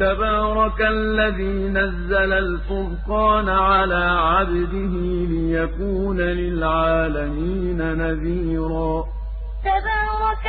تبارك الذي نزل الفرقان على عبده ليكون للعالمين نذيرا. تبارك